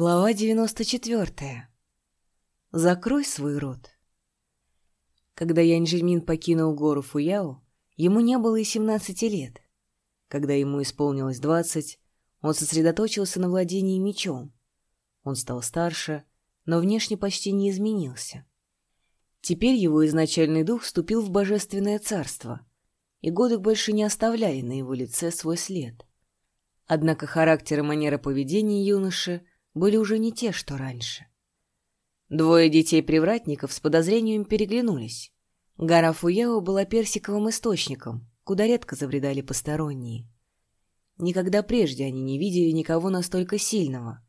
Глава 94. Закрой свой рот. Когда Янь покинул гору Фуяо, ему не было и 17 лет. Когда ему исполнилось 20, он сосредоточился на владении мечом. Он стал старше, но внешне почти не изменился. Теперь его изначальный дух вступил в божественное царство, и годы больше не оставляли на его лице свой след. Однако характер и манера поведения юноши были уже не те, что раньше. Двое детей-привратников с подозрением переглянулись. Гора Фуяо была персиковым источником, куда редко забредали посторонние. Никогда прежде они не видели никого настолько сильного.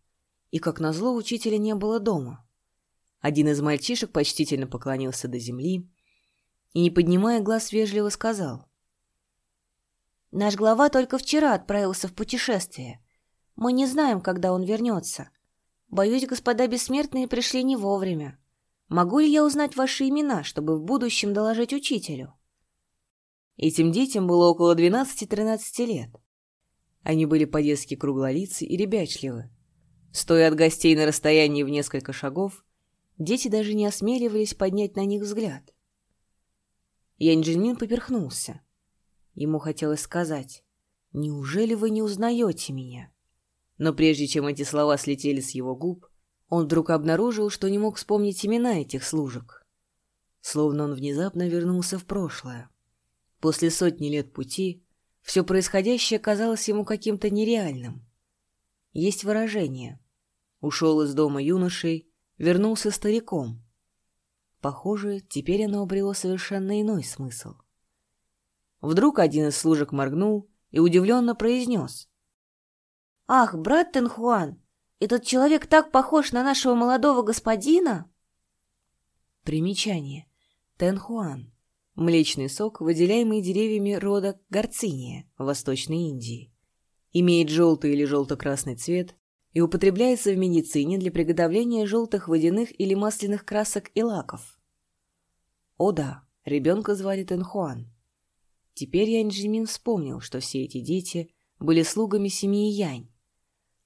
И, как назло, учителя не было дома. Один из мальчишек почтительно поклонился до земли и, не поднимая глаз, вежливо сказал. «Наш глава только вчера отправился в путешествие. Мы не знаем, когда он вернется. Боюсь, господа бессмертные пришли не вовремя. Могу ли я узнать ваши имена, чтобы в будущем доложить учителю?» Этим детям было около 12-13 лет. Они были по-детски круглолицы и ребячливы. Стоя от гостей на расстоянии в несколько шагов, дети даже не осмеливались поднять на них взгляд. Янь поперхнулся. Ему хотелось сказать, «Неужели вы не узнаете меня?» Но прежде чем эти слова слетели с его губ, он вдруг обнаружил, что не мог вспомнить имена этих служек. Словно он внезапно вернулся в прошлое. После сотни лет пути все происходящее казалось ему каким-то нереальным. Есть выражение. Ушел из дома юношей, вернулся стариком. Похоже, теперь оно обрело совершенно иной смысл. Вдруг один из служек моргнул и удивленно произнес. «Ах, брат Тенхуан, этот человек так похож на нашего молодого господина!» Примечание. Тенхуан. Млечный сок, выделяемый деревьями рода горциния в Восточной Индии. Имеет желтый или желто-красный цвет и употребляется в медицине для приготовления желтых водяных или масляных красок и лаков. О да, ребенка звали Тенхуан. Теперь Янь Джимин вспомнил, что все эти дети были слугами семьи Янь,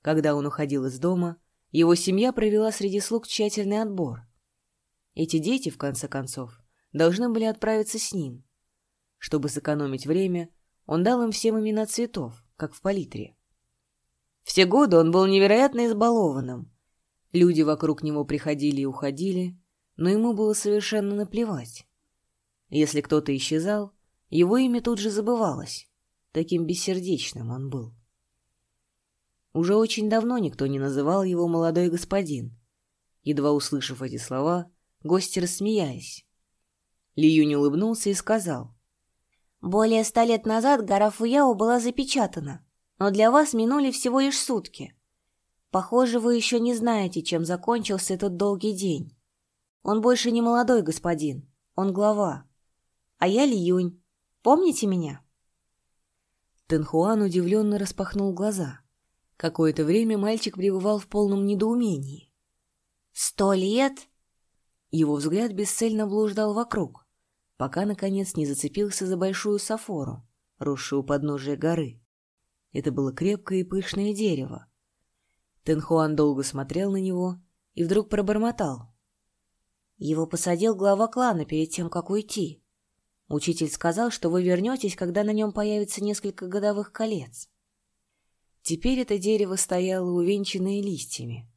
когда он уходил из дома, его семья провела среди слуг тщательный отбор. Эти дети, в конце концов, должны были отправиться с ним. Чтобы сэкономить время, он дал им всем имена цветов, как в палитре. Все годы он был невероятно избалованным. Люди вокруг него приходили и уходили, но ему было совершенно наплевать. Если кто-то исчезал, его имя тут же забывалось. Таким бессердечным он был. Уже очень давно никто не называл его «молодой господин». Едва услышав эти слова, гости рассмеялись. Ли Юнь улыбнулся и сказал. «Более ста лет назад гора Фуяо была запечатана, но для вас минули всего лишь сутки. Похоже, вы еще не знаете, чем закончился этот долгий день. Он больше не молодой господин, он глава. А я Ли Юнь. Помните меня?» Тенхуан удивленно распахнул глаза. Какое-то время мальчик пребывал в полном недоумении. «Сто лет?» Его взгляд бесцельно блуждал вокруг, пока, наконец, не зацепился за большую сафору, росшую у подножия горы. Это было крепкое и пышное дерево. Тенхуан долго смотрел на него и вдруг пробормотал. Его посадил глава клана перед тем, как уйти. Учитель сказал, что вы вернетесь, когда на нем появится несколько годовых колец. Теперь это дерево стояло увенчанное листьями.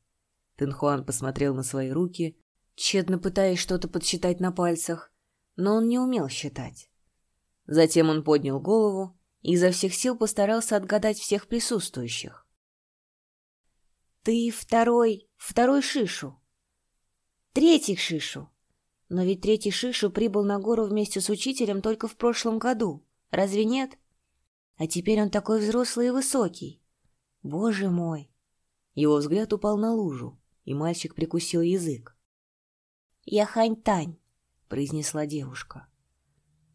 Тенхуан посмотрел на свои руки, тщетно пытаясь что-то подсчитать на пальцах, но он не умел считать. Затем он поднял голову и изо всех сил постарался отгадать всех присутствующих. «Ты второй, второй Шишу. Третий Шишу. Но ведь третий Шишу прибыл на гору вместе с учителем только в прошлом году. Разве нет? А теперь он такой взрослый и высокий. Боже мой! Его взгляд упал на лужу, и мальчик прикусил язык. «Я Хань-Тань», — произнесла девушка.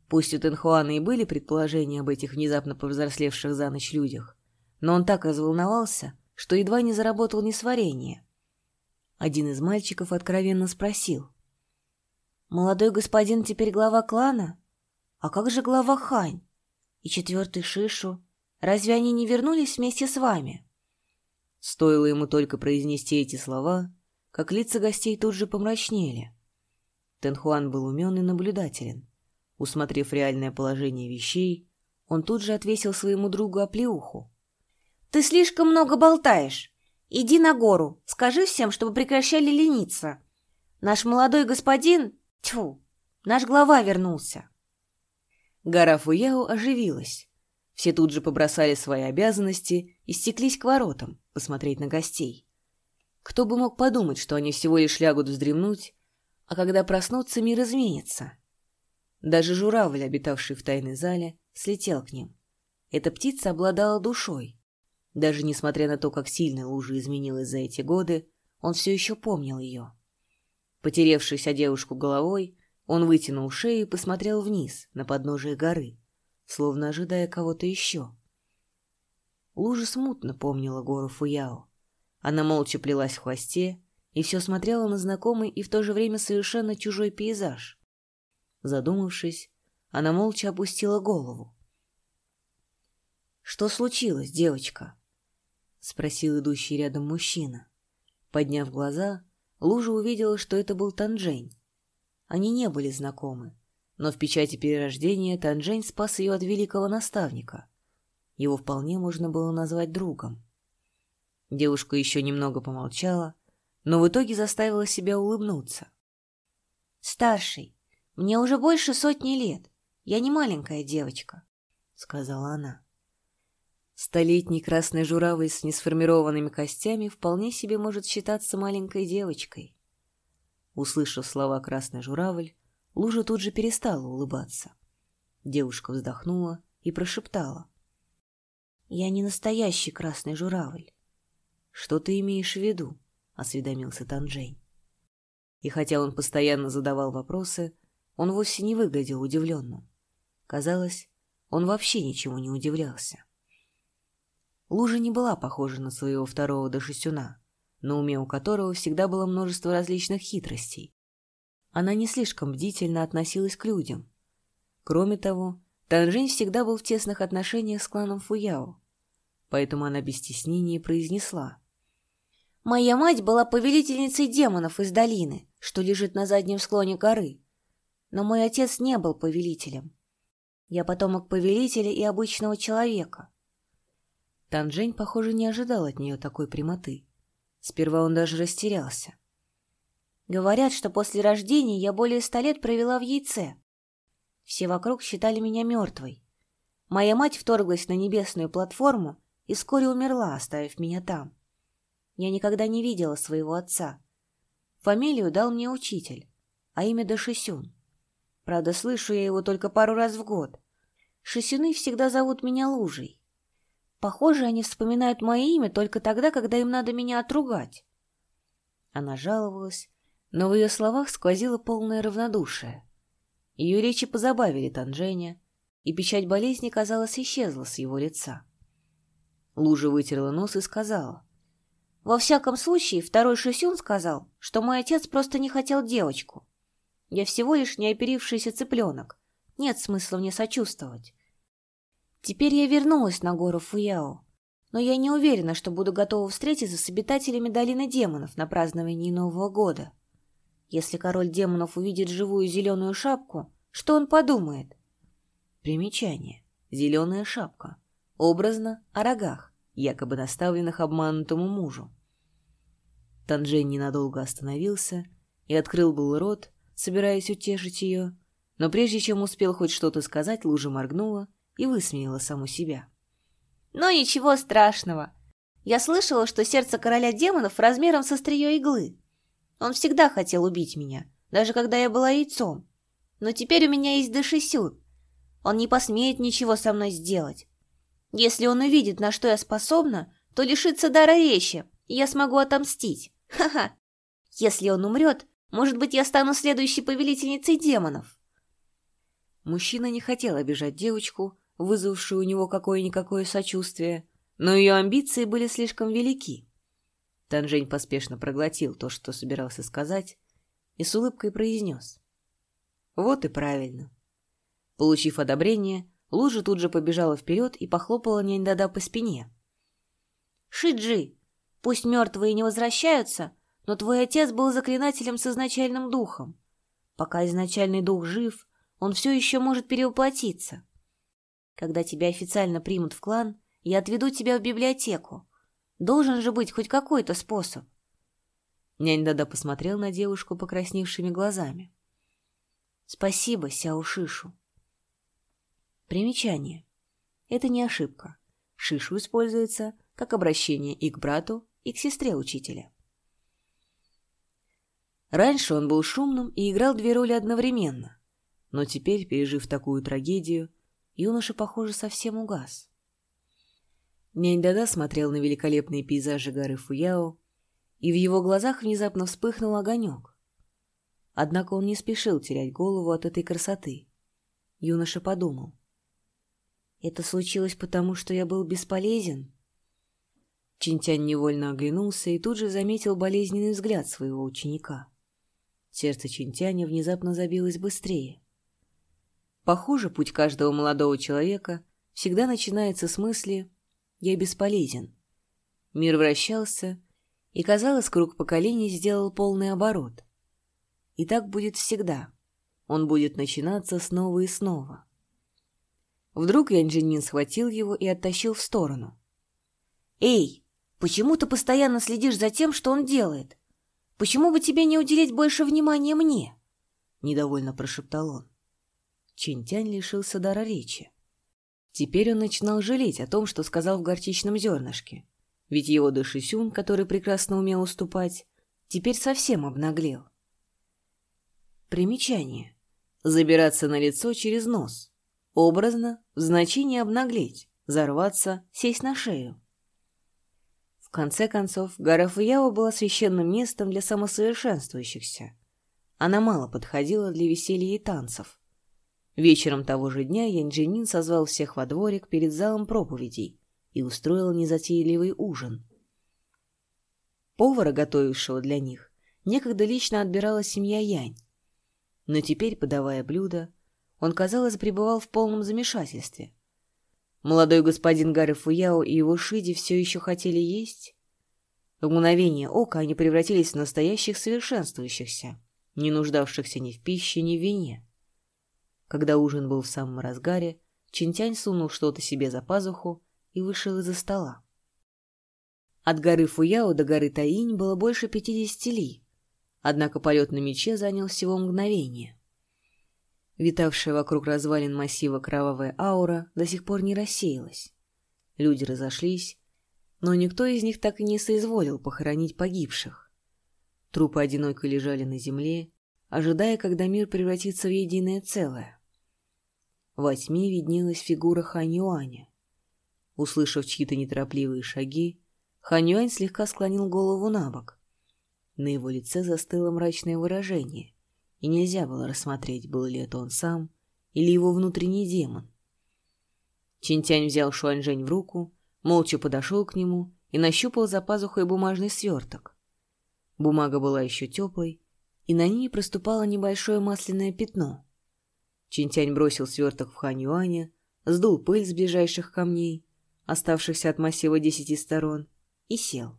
Пусть у Тенхуана и были предположения об этих внезапно повзрослевших за ночь людях, но он так разволновался, что едва не заработал несварение. Один из мальчиков откровенно спросил. «Молодой господин теперь глава клана? А как же глава Хань? И четвертый Шишу? Разве они не вернулись вместе с вами?» Стоило ему только произнести эти слова, как лица гостей тут же помрачнели. Тенхуан был умен и наблюдателен. Усмотрев реальное положение вещей, он тут же отвесил своему другу оплеуху. «Ты слишком много болтаешь. Иди на гору, скажи всем, чтобы прекращали лениться. Наш молодой господин... Тьфу, наш глава вернулся». Гора Фуяо оживилась. Все тут же побросали свои обязанности и стеклись к воротам посмотреть на гостей. Кто бы мог подумать, что они всего лишь лягут вздремнуть, а когда проснутся, мир изменится. Даже журавль, обитавший в тайной зале, слетел к ним. Эта птица обладала душой. Даже несмотря на то, как сильно лужа изменилась за эти годы, он все еще помнил ее. Потеревшись о девушку головой, он вытянул шею и посмотрел вниз, на подножие горы, словно ожидая кого-то еще. Лужа смутно помнила гору Фуяо. Она молча плелась в хвосте и все смотрела на знакомый и в то же время совершенно чужой пейзаж. Задумавшись, она молча опустила голову. «Что случилось, девочка?» — спросил идущий рядом мужчина. Подняв глаза, Лужа увидела, что это был Танжень. Они не были знакомы, но в печати перерождения Танжень спас ее от великого наставника. Его вполне можно было назвать другом. Девушка еще немного помолчала, но в итоге заставила себя улыбнуться. «Старший, мне уже больше сотни лет. Я не маленькая девочка», — сказала она. Столетний красный журавль с несформированными костями вполне себе может считаться маленькой девочкой. Услышав слова «красный журавль», Лужа тут же перестала улыбаться. Девушка вздохнула и прошептала. «Я не настоящий красный журавль». «Что ты имеешь в виду?» — осведомился Танжень. И хотя он постоянно задавал вопросы, он вовсе не выглядел удивленным. Казалось, он вообще ничего не удивлялся. Лужа не была похожа на своего второго дошестюна, на уме у которого всегда было множество различных хитростей. Она не слишком бдительно относилась к людям. Кроме того, Танжень всегда был в тесных отношениях с кланом Фуяо, поэтому она без стеснения произнесла. «Моя мать была повелительницей демонов из долины, что лежит на заднем склоне горы. Но мой отец не был повелителем. Я потомок повелителя и обычного человека». Танжень, похоже, не ожидал от нее такой прямоты. Сперва он даже растерялся. «Говорят, что после рождения я более ста лет провела в яйце. Все вокруг считали меня мертвой. Моя мать вторглась на небесную платформу и вскоре умерла, оставив меня там. Я никогда не видела своего отца. Фамилию дал мне учитель, а имя Дашисюн. Правда, слышу я его только пару раз в год. Шисюны всегда зовут меня Лужей. Похоже, они вспоминают мое имя только тогда, когда им надо меня отругать. Она жаловалась, но в ее словах сквозило полное равнодушие. Ее речи позабавили Танженя, и печать болезни, казалось, исчезла с его лица. Лужа вытерла нос и сказала. «Во всяком случае, второй Шисюн сказал, что мой отец просто не хотел девочку. Я всего лишь неоперившийся цыпленок. Нет смысла мне сочувствовать. Теперь я вернулась на гору Фуяо, но я не уверена, что буду готова встретиться с обитателями Долины Демонов на праздновании Нового года. Если король демонов увидит живую зеленую шапку, что он подумает?» Примечание. Зеленая шапка. Образно о рогах, якобы наставленных обманутому мужу. Танжень ненадолго остановился и открыл был рот, собираясь утешить ее, но прежде чем успел хоть что-то сказать, лужа моргнула и высмеяла саму себя. «Но ничего страшного. Я слышала, что сердце короля демонов размером со острие иглы. Он всегда хотел убить меня, даже когда я была яйцом. Но теперь у меня есть Дашисюн. Он не посмеет ничего со мной сделать. Если он увидит, на что я способна, то лишится дара речи, и я смогу отомстить. Ха-ха. Если он умрет, может быть, я стану следующей повелительницей демонов. Мужчина не хотел обижать девочку, вызвавшую у него какое-никакое сочувствие, но ее амбиции были слишком велики. Танжень поспешно проглотил то, что собирался сказать, и с улыбкой произнес. Вот и правильно. Получив одобрение, Лужа тут же побежала вперед и похлопала Няньдада по спине. «Шиджи, Пусть мертвые не возвращаются, но твой отец был заклинателем с изначальным духом. Пока изначальный дух жив, он все еще может перевоплотиться. Когда тебя официально примут в клан, я отведу тебя в библиотеку. Должен же быть хоть какой-то способ. Нянь Дада посмотрел на девушку покрасневшими глазами. Спасибо, Сяо Шишу. Примечание. Это не ошибка. Шишу используется как обращение и к брату, и к сестре учителя. Раньше он был шумным и играл две роли одновременно, но теперь, пережив такую трагедию, юноша, похоже, совсем угас. Нянь-Дада смотрел на великолепные пейзажи горы Фуяо, и в его глазах внезапно вспыхнул огонек. Однако он не спешил терять голову от этой красоты. Юноша подумал. «Это случилось потому, что я был бесполезен?» Чинтянь невольно оглянулся и тут же заметил болезненный взгляд своего ученика. Сердце Чинтяня внезапно забилось быстрее. Похоже, путь каждого молодого человека всегда начинается с мысли «я бесполезен». Мир вращался, и, казалось, круг поколений сделал полный оборот. И так будет всегда. Он будет начинаться снова и снова. Вдруг Янджинин схватил его и оттащил в сторону. «Эй, почему ты постоянно следишь за тем, что он делает? Почему бы тебе не уделить больше внимания мне?» Недовольно прошептал он. Чинтянь лишился дара речи. Теперь он начинал жалеть о том, что сказал в горчичном зернышке. Ведь его Дашисюн, который прекрасно умел уступать, теперь совсем обнаглел. Примечание. Забираться на лицо через нос. Образно, в значении обнаглеть, взорваться, сесть на шею. В конце концов, гора Фуяо была священным местом для самосовершенствующихся. Она мало подходила для веселья и танцев. Вечером того же дня Янджинин созвал всех во дворик перед залом проповедей и устроил незатейливый ужин. Повара, готовившего для них, некогда лично отбирала семья Янь. Но теперь, подавая блюдо, он, казалось, пребывал в полном замешательстве. Молодой господин Гарри Фуяо и его Шиди все еще хотели есть. В мгновение ока они превратились в настоящих совершенствующихся, не нуждавшихся ни в пище, ни в вине. Когда ужин был в самом разгаре, Чинтянь сунул что-то себе за пазуху и вышел из-за стола. От горы Фуяо до горы Таинь было больше пятидесяти ли, однако полет на мече занял всего мгновение. Витавшая вокруг развалин массива кровавая аура до сих пор не рассеялась. Люди разошлись, но никто из них так и не соизволил похоронить погибших. Трупы одиноко лежали на земле, ожидая, когда мир превратится в единое целое. Во тьме виднелась фигура Хань Юаня. Услышав чьи-то неторопливые шаги, Хань Юань слегка склонил голову на бок. На его лице застыло мрачное выражение, и нельзя было рассмотреть, был ли это он сам или его внутренний демон. Чинтянь взял Шуаньжэнь в руку, молча подошел к нему и нащупал за пазухой бумажный сверток. Бумага была еще теплой, и на ней проступало небольшое масляное пятно. Чинтянь бросил сверток в Хань Юаня, сдул пыль с ближайших камней, оставшихся от массива десяти сторон, и сел.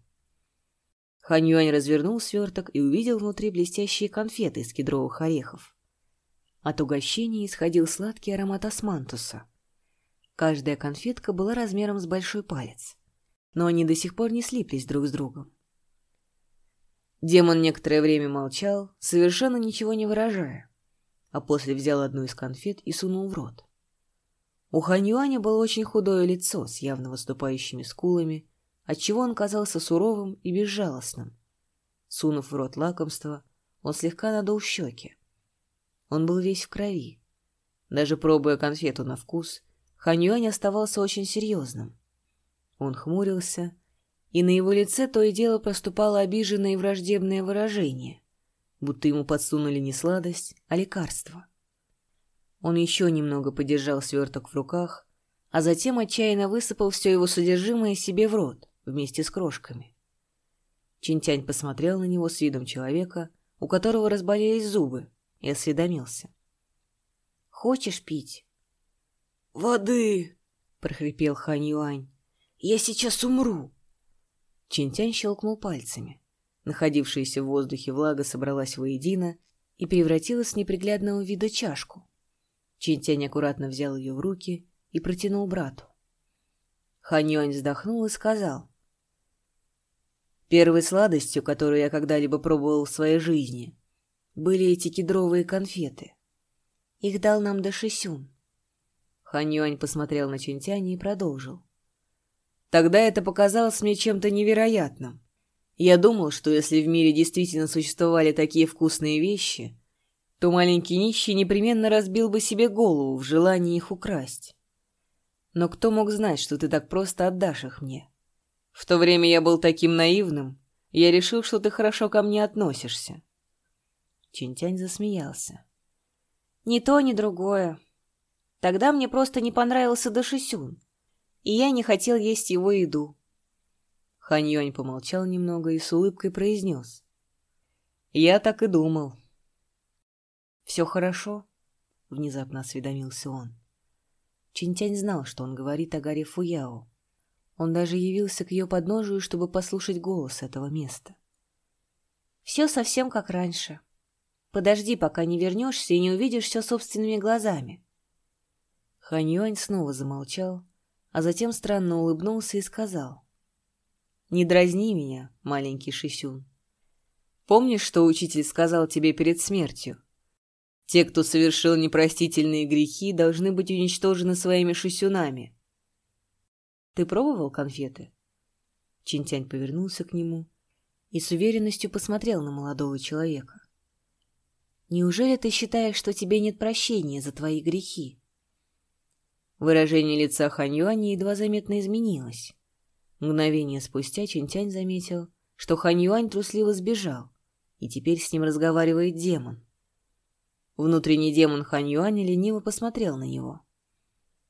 Хань Юань развернул сверток и увидел внутри блестящие конфеты из кедровых орехов. От угощения исходил сладкий аромат османтуса. Каждая конфетка была размером с большой палец, но они до сих пор не слиплись друг с другом. Демон некоторое время молчал, совершенно ничего не выражая, а после взял одну из конфет и сунул в рот. У Хань Юаня было очень худое лицо с явно выступающими скулами, отчего он казался суровым и безжалостным. Сунув в рот лакомство, он слегка надул щеки. Он был весь в крови. Даже пробуя конфету на вкус, Ханьюань оставался очень серьезным. Он хмурился, и на его лице то и дело проступало обиженное и враждебное выражение, будто ему подсунули не сладость, а лекарство. Он еще немного подержал сверток в руках, а затем отчаянно высыпал все его содержимое себе в рот вместе с крошками. Чинтянь посмотрел на него с видом человека, у которого разболелись зубы, и осведомился. «Хочешь пить?» «Воды!» — прохрипел Хань Юань. «Я сейчас умру!» Чинтянь щелкнул пальцами. Находившаяся в воздухе влага собралась воедино и превратилась в неприглядного вида чашку. Чинтянь аккуратно взял ее в руки и протянул брату. Ханьюань вздохнул и сказал. Первой сладостью, которую я когда-либо пробовал в своей жизни, были эти кедровые конфеты. Их дал нам Дашисюн. Ханьюань посмотрел на Чинтяня и продолжил. Тогда это показалось мне чем-то невероятным. Я думал, что если в мире действительно существовали такие вкусные вещи, то маленький нищий непременно разбил бы себе голову в желании их украсть. Но кто мог знать, что ты так просто отдашь их мне? В то время я был таким наивным, я решил, что ты хорошо ко мне относишься. Чинтянь засмеялся. Ни то, ни другое. Тогда мне просто не понравился Дашисюн, и я не хотел есть его еду. Хань Юань помолчал немного и с улыбкой произнес. «Я так и думал». «Все хорошо?» — внезапно осведомился он. Чинтянь знал, что он говорит о горе Фуяо. Он даже явился к ее подножию, чтобы послушать голос этого места. «Все совсем как раньше. Подожди, пока не вернешься и не увидишь все собственными глазами». Ханьюань снова замолчал, а затем странно улыбнулся и сказал. «Не дразни меня, маленький Шисюн. Помнишь, что учитель сказал тебе перед смертью? Те, кто совершил непростительные грехи, должны быть уничтожены своими шисюнами. Ты пробовал конфеты? Чинтянь повернулся к нему и с уверенностью посмотрел на молодого человека. Неужели ты считаешь, что тебе нет прощения за твои грехи? Выражение лица Хань Юаня едва заметно изменилось. Мгновение спустя Чинтянь заметил, что Хань Юань трусливо сбежал, и теперь с ним разговаривает демон. Внутренний демон Хань Юаня лениво посмотрел на него.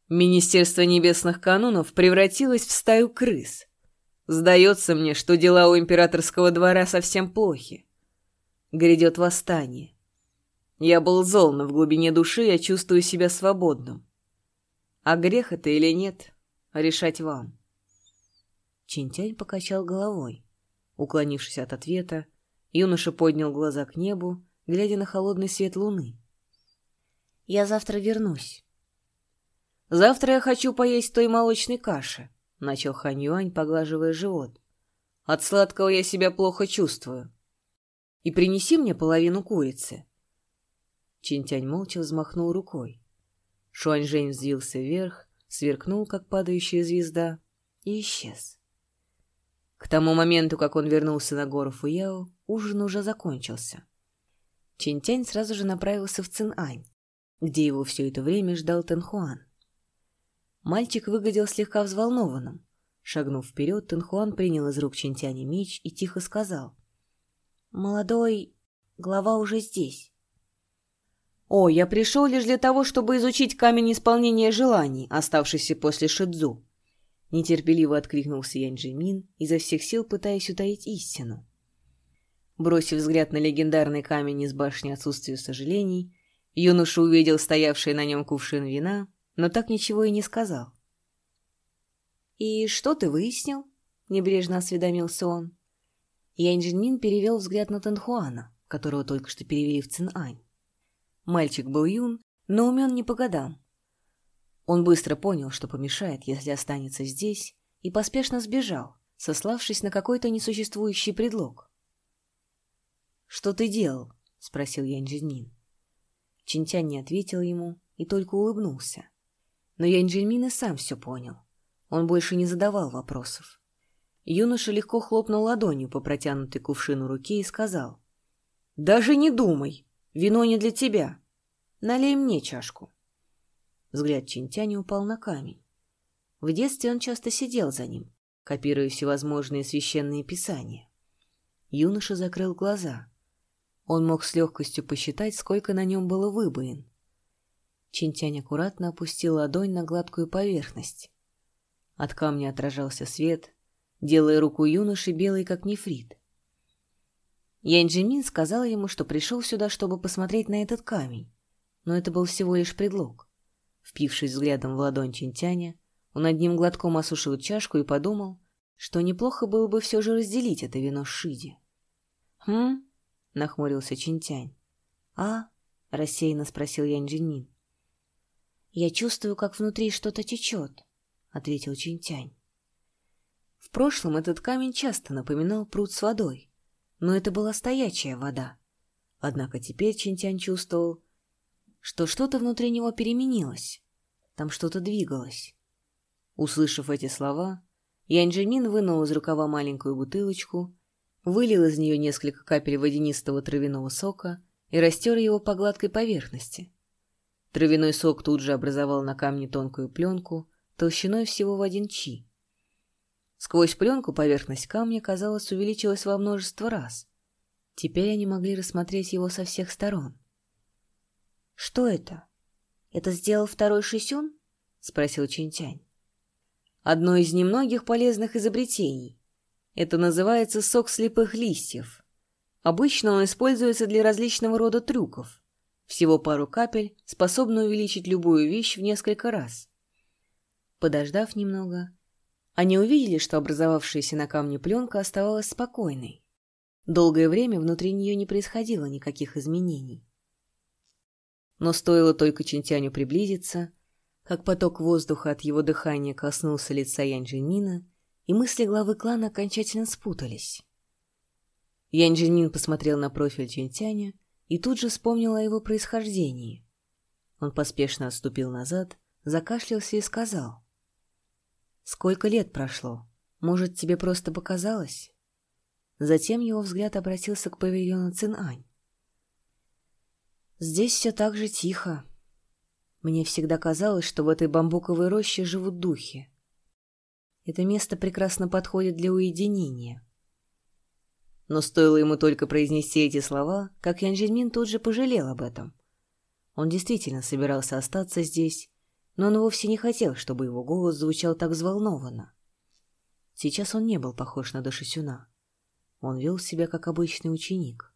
Министерство небесных канунов превратилось в стаю крыс. Сдается мне, что дела у императорского двора совсем плохи. Грядет восстание. Я был зол, но в глубине души я чувствую себя свободным. А грех это или нет, решать вам. Чинтянь покачал головой. Уклонившись от ответа, юноша поднял глаза к небу глядя на холодный свет луны. «Я завтра вернусь». «Завтра я хочу поесть той молочной каши», — начал Хань Юань, поглаживая живот. «От сладкого я себя плохо чувствую. И принеси мне половину курицы». Чинтянь молча взмахнул рукой. Шуаньжэнь взвился вверх, сверкнул, как падающая звезда, и исчез. К тому моменту, как он вернулся на гору Фуяо, ужин уже закончился. Чинтянь сразу же направился в Цинань, где его все это время ждал Тэнхуан. Мальчик выглядел слегка взволнованным. Шагнув вперед, Тэнхуан принял из рук Чинтяня меч и тихо сказал. «Молодой глава уже здесь». «О, я пришел лишь для того, чтобы изучить камень исполнения желаний, оставшийся после Шидзу», нетерпеливо откликнулся Янь Джимин, изо всех сил пытаясь утаить истину. Бросив взгляд на легендарный камень из башни отсутствия сожалений, юноша увидел стоявший на нем кувшин вина, но так ничего и не сказал. «И что ты выяснил?» — небрежно осведомился он. Янь перевел взгляд на Танхуана, которого только что перевели в Цинань. Мальчик был юн, но умен не по годам. Он быстро понял, что помешает, если останется здесь, и поспешно сбежал, сославшись на какой-то несуществующий предлог. «Что ты делал?» — спросил Янь Джинмин. Чинтянь не ответил ему и только улыбнулся. Но Янь Джинмин и сам все понял. Он больше не задавал вопросов. Юноша легко хлопнул ладонью по протянутой кувшину руки и сказал. «Даже не думай! Вино не для тебя! Налей мне чашку!» Взгляд Чинтяня упал на камень. В детстве он часто сидел за ним, копируя всевозможные священные писания. Юноша закрыл глаза — он мог с легкостью посчитать, сколько на нем было выбоин. Чинтянь аккуратно опустил ладонь на гладкую поверхность. От камня отражался свет, делая руку юноши белой, как нефрит. Янь сказал ему, что пришел сюда, чтобы посмотреть на этот камень, но это был всего лишь предлог. Впившись взглядом в ладонь Чинтяня, он одним глотком осушил чашку и подумал, что неплохо было бы все же разделить это вино с Шиди. «Хм?» — нахмурился Чинтянь. «А?» — рассеянно спросил Янь Джинмин. «Я чувствую, как внутри что-то течет», — ответил Чинтянь. В прошлом этот камень часто напоминал пруд с водой, но это была стоячая вода. Однако теперь Чинтянь чувствовал, что что-то внутри него переменилось, там что-то двигалось. Услышав эти слова, Янджимин вынул из рукава маленькую бутылочку, вылил из нее несколько капель водянистого травяного сока и растер его по гладкой поверхности. Травяной сок тут же образовал на камне тонкую пленку толщиной всего в один чи. Сквозь пленку поверхность камня, казалось, увеличилась во множество раз. Теперь они могли рассмотреть его со всех сторон. «Что это? Это сделал второй Шисюн?» — спросил Чинтянь. «Одно из немногих полезных изобретений. Это называется сок слепых листьев. Обычно он используется для различного рода трюков. Всего пару капель способны увеличить любую вещь в несколько раз». Подождав немного, они увидели, что образовавшаяся на камне пленка оставалась спокойной. Долгое время внутри нее не происходило никаких изменений. Но стоило только Чинтяню приблизиться, как поток воздуха от его дыхания коснулся лица Янь-Джинмина, и мысли главы клана окончательно спутались. Янь-Джинмин посмотрел на профиль Чинтяня и тут же вспомнил о его происхождении. Он поспешно отступил назад, закашлялся и сказал. Сколько лет прошло? Может, тебе просто показалось? Затем его взгляд обратился к павильону Цинань. Здесь все так же тихо. Мне всегда казалось, что в этой бамбуковой роще живут духи. Это место прекрасно подходит для уединения. Но стоило ему только произнести эти слова, как Ян Жильмин тут же пожалел об этом. Он действительно собирался остаться здесь но он вовсе не хотел, чтобы его голос звучал так взволнованно. Сейчас он не был похож на Дашисюна. Он вел себя как обычный ученик.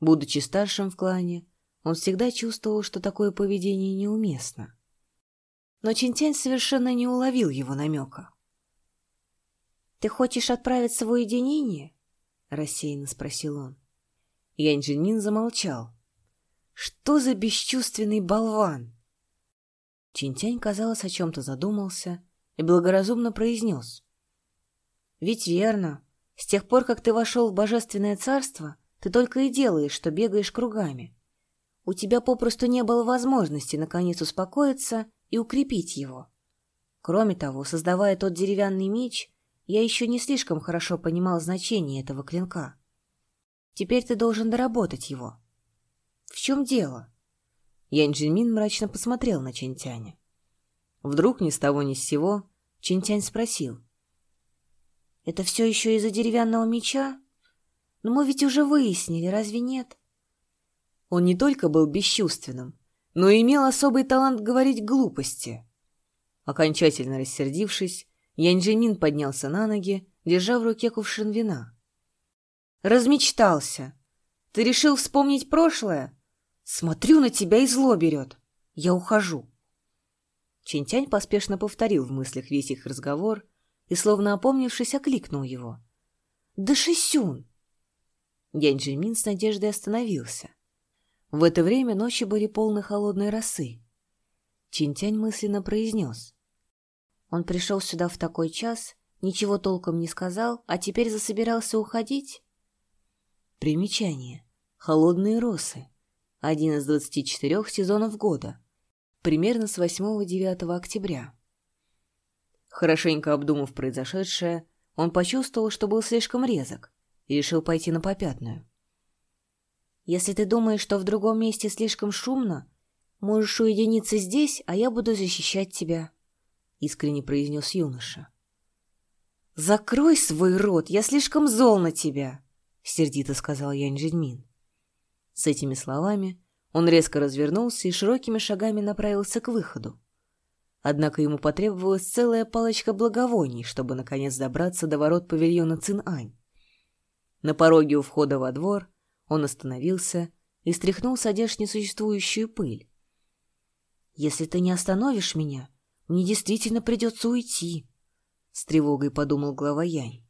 Будучи старшим в клане, он всегда чувствовал, что такое поведение неуместно. Но Чинтянь совершенно не уловил его намека. «Ты хочешь отправиться в уединение?» — рассеянно спросил он. Янь Джинмин замолчал. «Что за бесчувственный болван?» Чинтянь, казалось, о чем-то задумался и благоразумно произнес. «Ведь верно. С тех пор, как ты вошел в божественное царство, ты только и делаешь, что бегаешь кругами. У тебя попросту не было возможности наконец успокоиться и укрепить его. Кроме того, создавая тот деревянный меч, я еще не слишком хорошо понимал значение этого клинка. Теперь ты должен доработать его. В чем дело?» Янь Джинмин мрачно посмотрел на Чинтяня. Вдруг ни с того ни с сего Чинтянь спросил. «Это все еще из-за деревянного меча? Но мы ведь уже выяснили, разве нет?» Он не только был бесчувственным, но и имел особый талант говорить глупости. Окончательно рассердившись, Янь Джинмин поднялся на ноги, держа в руке кувшин вина. «Размечтался! Ты решил вспомнить прошлое?» Смотрю на тебя и зло берет. Я ухожу. Чинтянь поспешно повторил в мыслях весь их разговор и, словно опомнившись, окликнул его. «Да Шисюн!» Янь Джимин с надеждой остановился. В это время ночи были полны холодной росы. Чинтянь мысленно произнес. Он пришел сюда в такой час, ничего толком не сказал, а теперь засобирался уходить? Примечание. Холодные росы один из 24 сезонов года, примерно с 8-9 октября. Хорошенько обдумав произошедшее, он почувствовал, что был слишком резок, и решил пойти на попятную. «Если ты думаешь, что в другом месте слишком шумно, можешь уединиться здесь, а я буду защищать тебя», — искренне произнес юноша. «Закрой свой рот, я слишком зол на тебя», — сердито сказал Янь Жидмин. С этими словами он резко развернулся и широкими шагами направился к выходу. Однако ему потребовалась целая палочка благовоний, чтобы наконец добраться до ворот павильона Цин-Ань. На пороге у входа во двор он остановился и стряхнул с одежд несуществующую пыль. «Если ты не остановишь меня, мне действительно придется уйти», — с тревогой подумал глава Янь.